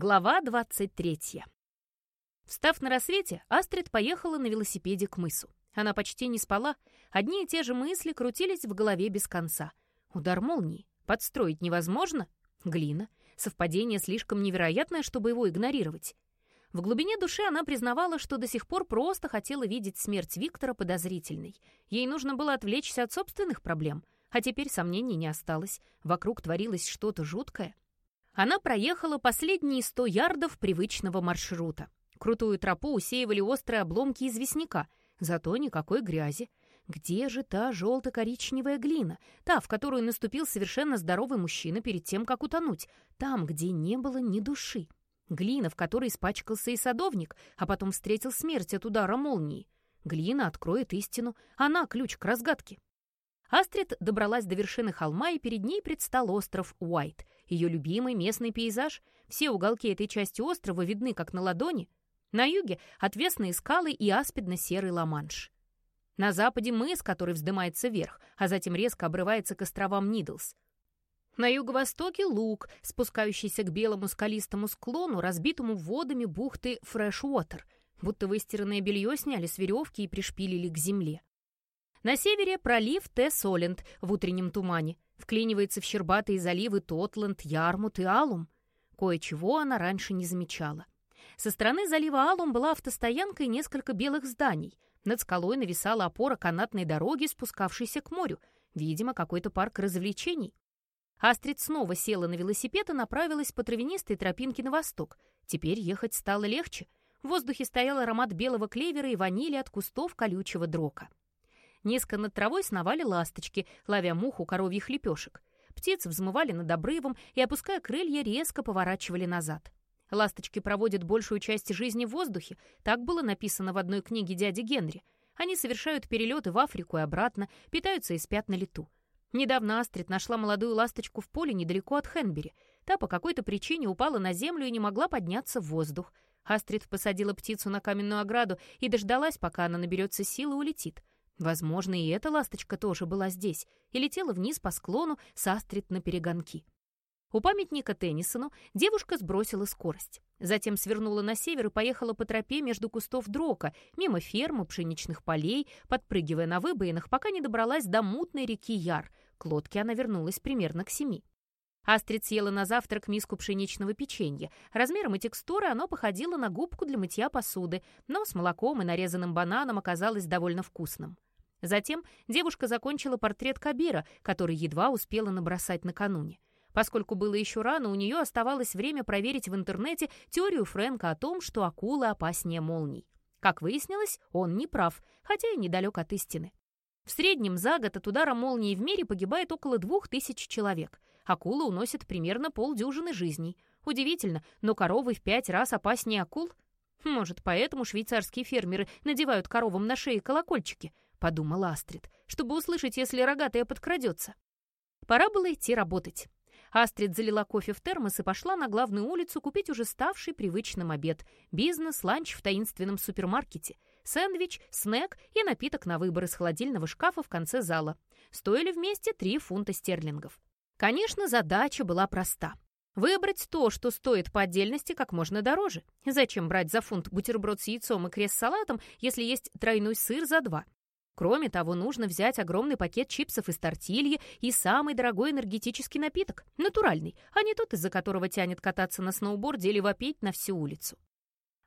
Глава 23. Встав на рассвете, Астрид поехала на велосипеде к мысу. Она почти не спала. Одни и те же мысли крутились в голове без конца. Удар молнии. Подстроить невозможно? Глина. Совпадение слишком невероятное, чтобы его игнорировать. В глубине души она признавала, что до сих пор просто хотела видеть смерть Виктора подозрительной. Ей нужно было отвлечься от собственных проблем. А теперь сомнений не осталось. Вокруг творилось что-то жуткое. Она проехала последние сто ярдов привычного маршрута. Крутую тропу усеивали острые обломки известняка, зато никакой грязи. Где же та желто-коричневая глина, та, в которую наступил совершенно здоровый мужчина перед тем, как утонуть, там, где не было ни души? Глина, в которой испачкался и садовник, а потом встретил смерть от удара молнии. Глина откроет истину, она ключ к разгадке. Астрид добралась до вершины холма, и перед ней предстал остров Уайт — ее любимый местный пейзаж. Все уголки этой части острова видны как на ладони. На юге — отвесные скалы и аспидно-серый Ла-Манш. На западе мыс, который вздымается вверх, а затем резко обрывается к островам Нидлс. На юго-востоке луг, спускающийся к белому скалистому склону, разбитому водами бухты Фрэшвотер, будто выстиранное белье сняли с веревки и пришпилили к земле. На севере пролив Т-Соленд в утреннем тумане — Вклинивается в щербатые заливы Тотланд, Ярмут и Алум. Кое-чего она раньше не замечала. Со стороны залива Алум была автостоянка и несколько белых зданий. Над скалой нависала опора канатной дороги, спускавшейся к морю. Видимо, какой-то парк развлечений. Астрид снова села на велосипед и направилась по травянистой тропинке на восток. Теперь ехать стало легче. В воздухе стоял аромат белого клевера и ванили от кустов колючего дрока. Низко над травой сновали ласточки, ловя муху коровьих лепешек. Птицы взмывали над обрывом и, опуская крылья, резко поворачивали назад. Ласточки проводят большую часть жизни в воздухе, так было написано в одной книге дяди Генри. Они совершают перелеты в Африку и обратно, питаются и спят на лету. Недавно Астрид нашла молодую ласточку в поле недалеко от Хенбери. Та по какой-то причине упала на землю и не могла подняться в воздух. Астрид посадила птицу на каменную ограду и дождалась, пока она наберется силы и улетит. Возможно, и эта ласточка тоже была здесь и летела вниз по склону с Астрид на перегонки. У памятника Теннисону девушка сбросила скорость. Затем свернула на север и поехала по тропе между кустов дрока, мимо фермы, пшеничных полей, подпрыгивая на выбоинах, пока не добралась до мутной реки Яр. К лодке она вернулась примерно к семи. Астрид съела на завтрак миску пшеничного печенья. Размером и текстурой оно походило на губку для мытья посуды, но с молоком и нарезанным бананом оказалось довольно вкусным. Затем девушка закончила портрет Кабира, который едва успела набросать накануне. Поскольку было еще рано, у нее оставалось время проверить в интернете теорию Фрэнка о том, что акулы опаснее молний. Как выяснилось, он не прав, хотя и недалек от истины. В среднем за год от удара молнии в мире погибает около двух тысяч человек. Акулы уносят примерно полдюжины жизней. Удивительно, но коровы в пять раз опаснее акул? Может, поэтому швейцарские фермеры надевают коровам на шеи колокольчики —— подумала Астрид, чтобы услышать, если рогатая подкрадется. Пора было идти работать. Астрид залила кофе в термос и пошла на главную улицу купить уже ставший привычным обед. Бизнес, ланч в таинственном супермаркете. Сэндвич, снэк и напиток на выбор из холодильного шкафа в конце зала. Стоили вместе 3 фунта стерлингов. Конечно, задача была проста. Выбрать то, что стоит по отдельности, как можно дороже. Зачем брать за фунт бутерброд с яйцом и крест с салатом, если есть тройной сыр за два? Кроме того, нужно взять огромный пакет чипсов из тортильи и самый дорогой энергетический напиток, натуральный, а не тот, из-за которого тянет кататься на сноуборде или вопить на всю улицу.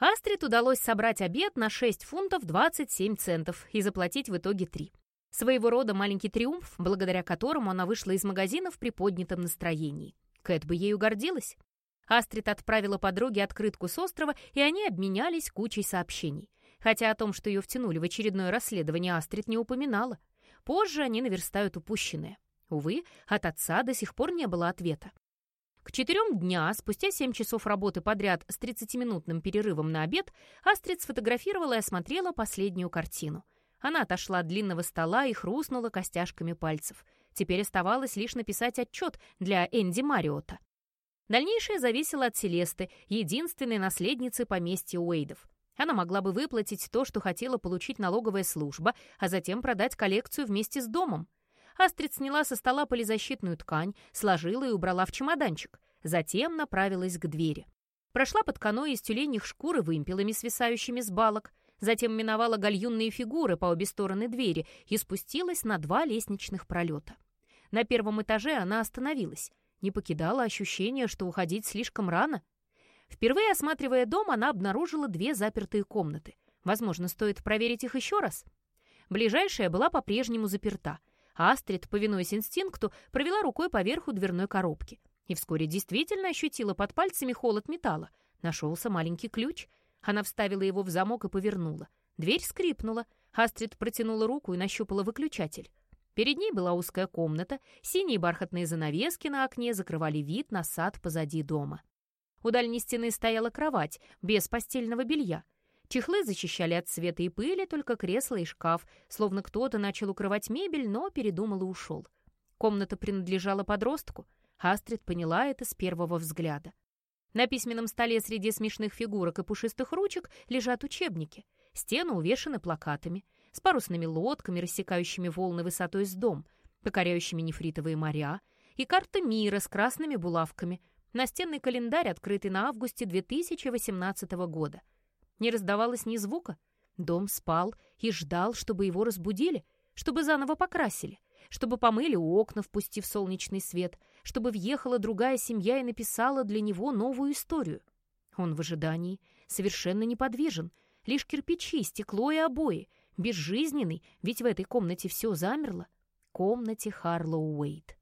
Астрид удалось собрать обед на 6 фунтов 27 центов и заплатить в итоге 3. Своего рода маленький триумф, благодаря которому она вышла из магазина в приподнятом настроении. Кэт бы ею гордилась. Астрид отправила подруге открытку с острова, и они обменялись кучей сообщений хотя о том, что ее втянули в очередное расследование, Астрид не упоминала. Позже они наверстают упущенное. Увы, от отца до сих пор не было ответа. К четырем дня, спустя семь часов работы подряд с 30-минутным перерывом на обед, Астрид сфотографировала и осмотрела последнюю картину. Она отошла от длинного стола и хрустнула костяшками пальцев. Теперь оставалось лишь написать отчет для Энди Мариота. Дальнейшее зависело от Селесты, единственной наследницы поместья Уэйдов. Она могла бы выплатить то, что хотела получить налоговая служба, а затем продать коллекцию вместе с домом. Астрид сняла со стола полизащитную ткань, сложила и убрала в чемоданчик. Затем направилась к двери. Прошла под каноэ из тюленьих и вымпелами, свисающими с балок, затем миновала гальюнные фигуры по обе стороны двери и спустилась на два лестничных пролета. На первом этаже она остановилась. Не покидала ощущение, что уходить слишком рано. Впервые осматривая дом, она обнаружила две запертые комнаты. Возможно, стоит проверить их еще раз. Ближайшая была по-прежнему заперта. Астрид, повинуясь инстинкту, провела рукой по верху дверной коробки. И вскоре действительно ощутила под пальцами холод металла. Нашелся маленький ключ. Она вставила его в замок и повернула. Дверь скрипнула. Астрид протянула руку и нащупала выключатель. Перед ней была узкая комната, синие бархатные занавески на окне закрывали вид на сад позади дома. У дальней стены стояла кровать, без постельного белья. Чехлы защищали от света и пыли только кресло и шкаф, словно кто-то начал укрывать мебель, но передумал и ушел. Комната принадлежала подростку. Астрид поняла это с первого взгляда. На письменном столе среди смешных фигурок и пушистых ручек лежат учебники. Стены увешаны плакатами с парусными лодками, рассекающими волны высотой с дом, покоряющими нефритовые моря, и карта мира с красными булавками, настенный календарь, открытый на августе 2018 года. Не раздавалось ни звука. Дом спал и ждал, чтобы его разбудили, чтобы заново покрасили, чтобы помыли окна, впустив солнечный свет, чтобы въехала другая семья и написала для него новую историю. Он в ожидании, совершенно неподвижен, лишь кирпичи, стекло и обои, безжизненный, ведь в этой комнате все замерло. Комнате Харлоу Уэйт.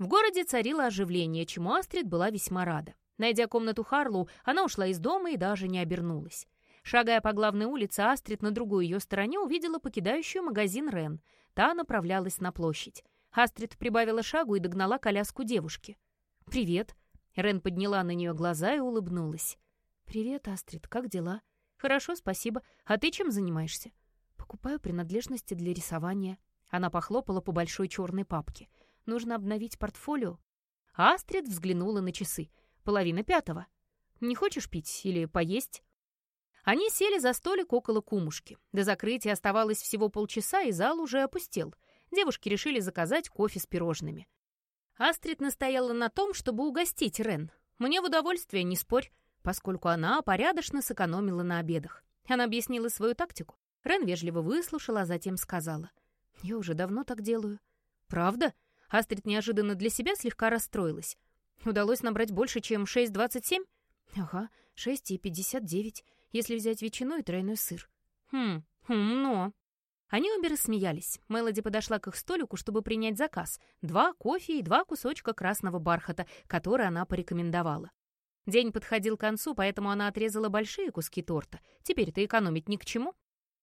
В городе царило оживление, чему Астрид была весьма рада. Найдя комнату Харлоу, она ушла из дома и даже не обернулась. Шагая по главной улице, Астрид на другой ее стороне увидела покидающую магазин Рен. Та направлялась на площадь. Астрид прибавила шагу и догнала коляску девушки. «Привет!» Рен подняла на нее глаза и улыбнулась. «Привет, Астрид, как дела?» «Хорошо, спасибо. А ты чем занимаешься?» «Покупаю принадлежности для рисования». Она похлопала по большой черной папке. «Нужно обновить портфолио». Астрид взглянула на часы. «Половина пятого. Не хочешь пить или поесть?» Они сели за столик около кумушки. До закрытия оставалось всего полчаса, и зал уже опустел. Девушки решили заказать кофе с пирожными. Астрид настояла на том, чтобы угостить Рен. «Мне в удовольствие, не спорь поскольку она порядочно сэкономила на обедах. Она объяснила свою тактику. Рен вежливо выслушала, а затем сказала. «Я уже давно так делаю». «Правда?» Астрид неожиданно для себя слегка расстроилась. «Удалось набрать больше, чем 6,27?» «Ага, 6,59, если взять ветчину и тройной сыр». «Хм, хм, но...» Они обе рассмеялись. Мелоди подошла к их столику, чтобы принять заказ. Два кофе и два кусочка красного бархата, которые она порекомендовала. День подходил к концу, поэтому она отрезала большие куски торта. Теперь-то экономить ни к чему.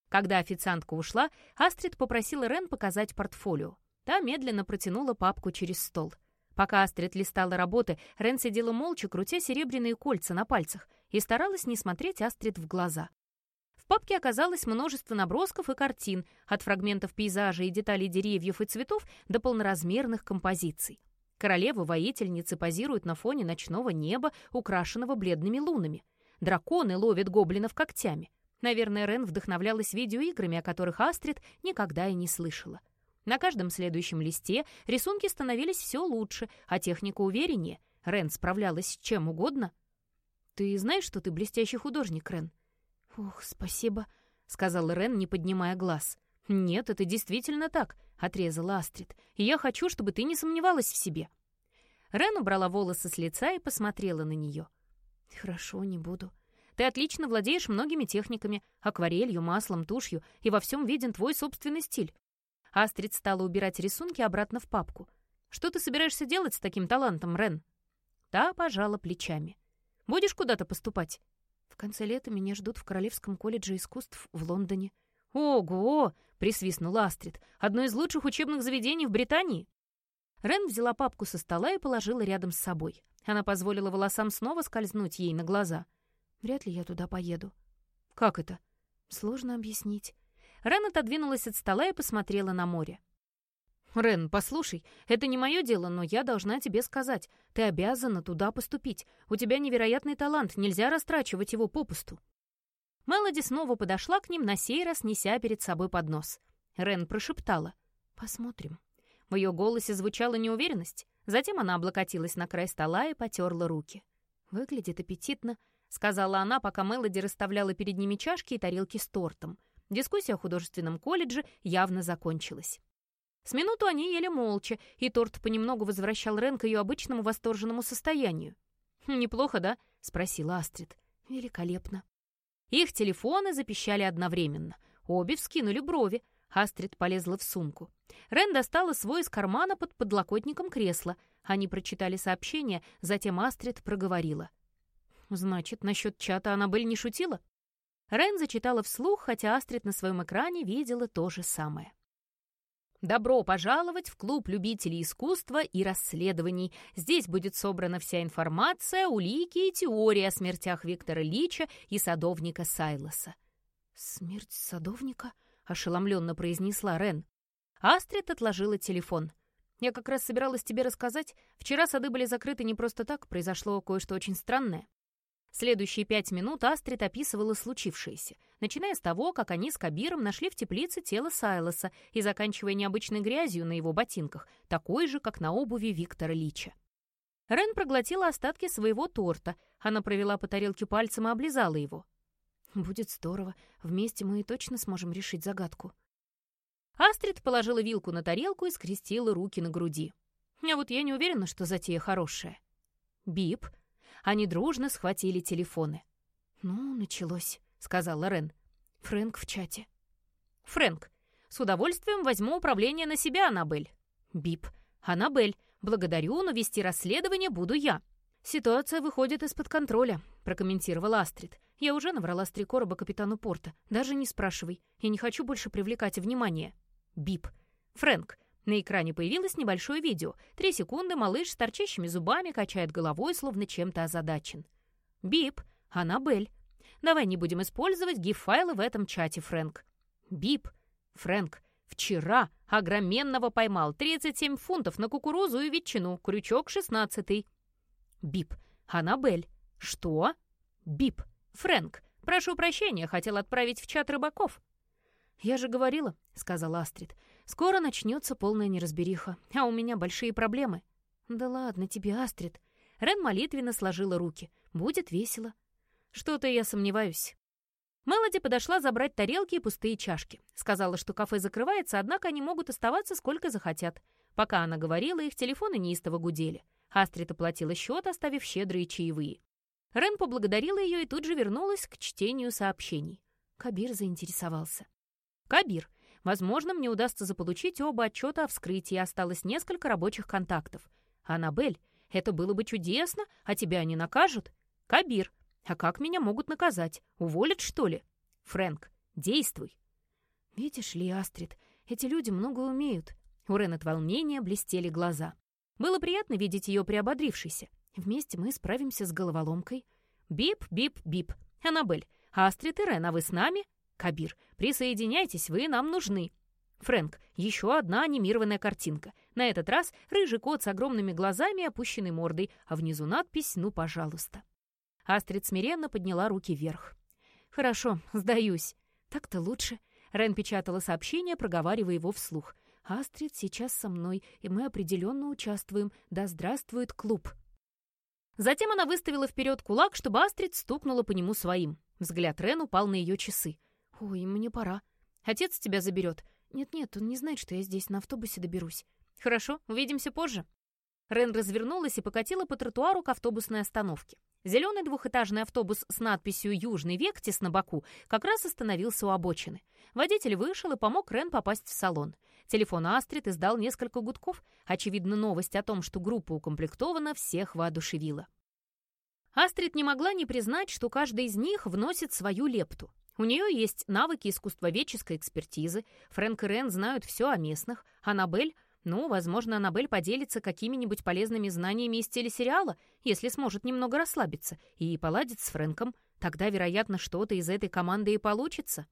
Когда официантка ушла, Астрид попросила Рен показать портфолио. Та медленно протянула папку через стол. Пока Астрид листала работы, Рен сидела молча, крутя серебряные кольца на пальцах, и старалась не смотреть Астрид в глаза. В папке оказалось множество набросков и картин, от фрагментов пейзажа и деталей деревьев и цветов до полноразмерных композиций. Королевы-воительницы позируют на фоне ночного неба, украшенного бледными лунами. Драконы ловят гоблинов когтями. Наверное, Рен вдохновлялась видеоиграми, о которых Астрид никогда и не слышала. На каждом следующем листе рисунки становились все лучше, а техника увереннее. Рен справлялась с чем угодно. «Ты знаешь, что ты блестящий художник, Рен?» «Ух, спасибо», — сказал Рен, не поднимая глаз. «Нет, это действительно так», — отрезала Астрид. «И я хочу, чтобы ты не сомневалась в себе». Рен убрала волосы с лица и посмотрела на нее. «Хорошо, не буду. Ты отлично владеешь многими техниками, акварелью, маслом, тушью, и во всем виден твой собственный стиль». Астрид стала убирать рисунки обратно в папку. «Что ты собираешься делать с таким талантом, Рен?» Та пожала плечами. «Будешь куда-то поступать?» «В конце лета меня ждут в Королевском колледже искусств в Лондоне». «Ого!» — присвистнула Астрид. «Одно из лучших учебных заведений в Британии?» Рен взяла папку со стола и положила рядом с собой. Она позволила волосам снова скользнуть ей на глаза. «Вряд ли я туда поеду». «Как это?» «Сложно объяснить». Рен отодвинулась от стола и посмотрела на море. «Рен, послушай, это не мое дело, но я должна тебе сказать. Ты обязана туда поступить. У тебя невероятный талант, нельзя растрачивать его попусту». Мелоди снова подошла к ним, на сей раз неся перед собой поднос. Рен прошептала. «Посмотрим». В ее голосе звучала неуверенность. Затем она облокотилась на край стола и потерла руки. «Выглядит аппетитно», — сказала она, пока Мелоди расставляла перед ними чашки и тарелки с тортом. Дискуссия о художественном колледже явно закончилась. С минуту они ели молча, и торт понемногу возвращал Рен к ее обычному восторженному состоянию. «Неплохо, да?» — спросила Астрид. «Великолепно». Их телефоны запищали одновременно. Обе вскинули брови. Астрид полезла в сумку. Рен достала свой из кармана под подлокотником кресла. Они прочитали сообщение, затем Астрид проговорила. «Значит, насчет чата Аннабель не шутила?» Рен зачитала вслух, хотя Астрид на своем экране видела то же самое. Добро пожаловать в клуб любителей искусства и расследований. Здесь будет собрана вся информация, улики и теория о смертях Виктора Лича и садовника Сайлоса. «Смерть садовника?» — ошеломленно произнесла Рен. Астрид отложила телефон. «Я как раз собиралась тебе рассказать. Вчера сады были закрыты не просто так, произошло кое-что очень странное». Следующие пять минут Астрид описывала случившееся, начиная с того, как они с Кабиром нашли в теплице тело Сайлоса и заканчивая необычной грязью на его ботинках, такой же, как на обуви Виктора Лича. Рен проглотила остатки своего торта. Она провела по тарелке пальцем и облизала его. «Будет здорово. Вместе мы и точно сможем решить загадку». Астрид положила вилку на тарелку и скрестила руки на груди. «А вот я не уверена, что затея хорошая». «Бип», они дружно схватили телефоны. «Ну, началось», — сказала Рен. «Фрэнк в чате». «Фрэнк, с удовольствием возьму управление на себя, Аннабель». «Бип, Аннабель, благодарю, но вести расследование буду я». «Ситуация выходит из-под контроля», — прокомментировала Астрид. «Я уже наврала с три короба капитану Порта. Даже не спрашивай. Я не хочу больше привлекать внимание». «Бип. Фрэнк, на экране появилось небольшое видео. Три секунды малыш с торчащими зубами качает головой, словно чем-то озадачен. «Бип, Аннабель. Давай не будем использовать гиф-файлы в этом чате, Фрэнк». «Бип, Фрэнк. Вчера огроменного поймал. 37 фунтов на кукурузу и ветчину. Крючок 16 «Бип, Аннабель. Что?» «Бип, Фрэнк. Прошу прощения, хотел отправить в чат рыбаков». «Я же говорила», — сказала Астрид. Скоро начнется полная неразбериха, а у меня большие проблемы. Да ладно тебе, Астрид. Рен молитвенно сложила руки. Будет весело. Что-то я сомневаюсь. Мелоди подошла забрать тарелки и пустые чашки. Сказала, что кафе закрывается, однако они могут оставаться сколько захотят. Пока она говорила, их телефоны неистово гудели. Астрид оплатила счет, оставив щедрые чаевые. Рен поблагодарила ее и тут же вернулась к чтению сообщений. Кабир заинтересовался. «Кабир, Возможно, мне удастся заполучить оба отчета о вскрытии, осталось несколько рабочих контактов. Аннабель, это было бы чудесно, а тебя они накажут? Кабир, а как меня могут наказать? Уволят, что ли? Фрэнк, действуй. Видишь ли, Астрид, эти люди много умеют. У Рен от волнения блестели глаза. Было приятно видеть ее приободрившейся. Вместе мы справимся с головоломкой. Бип, бип, бип. Аннабель, Астрид и Рен, а вы с нами? Кабир, присоединяйтесь, вы нам нужны. Фрэнк, еще одна анимированная картинка. На этот раз рыжий кот с огромными глазами и опущенной мордой, а внизу надпись «Ну, пожалуйста». Астрид смиренно подняла руки вверх. «Хорошо, сдаюсь. Так-то лучше». Рен печатала сообщение, проговаривая его вслух. «Астрид сейчас со мной, и мы определенно участвуем. Да здравствует клуб!» Затем она выставила вперед кулак, чтобы Астрид стукнула по нему своим. Взгляд Рен упал на ее часы. «Ой, мне пора. Отец тебя заберет. Нет-нет, он не знает, что я здесь на автобусе доберусь. Хорошо, увидимся позже». Рен развернулась и покатила по тротуару к автобусной остановке. Зеленый двухэтажный автобус с надписью «Южный Вектис» на боку как раз остановился у обочины. Водитель вышел и помог Рен попасть в салон. Телефон Астрид издал несколько гудков. Очевидно, новость о том, что группа укомплектована, всех воодушевила. Астрид не могла не признать, что каждый из них вносит свою лепту. У нее есть навыки искусствоведческой экспертизы, Фрэнк и Рен знают все о местных, Аннабель, ну, возможно, Аннабель поделится какими-нибудь полезными знаниями из телесериала, если сможет немного расслабиться, и поладит с Фрэнком. Тогда, вероятно, что-то из этой команды и получится.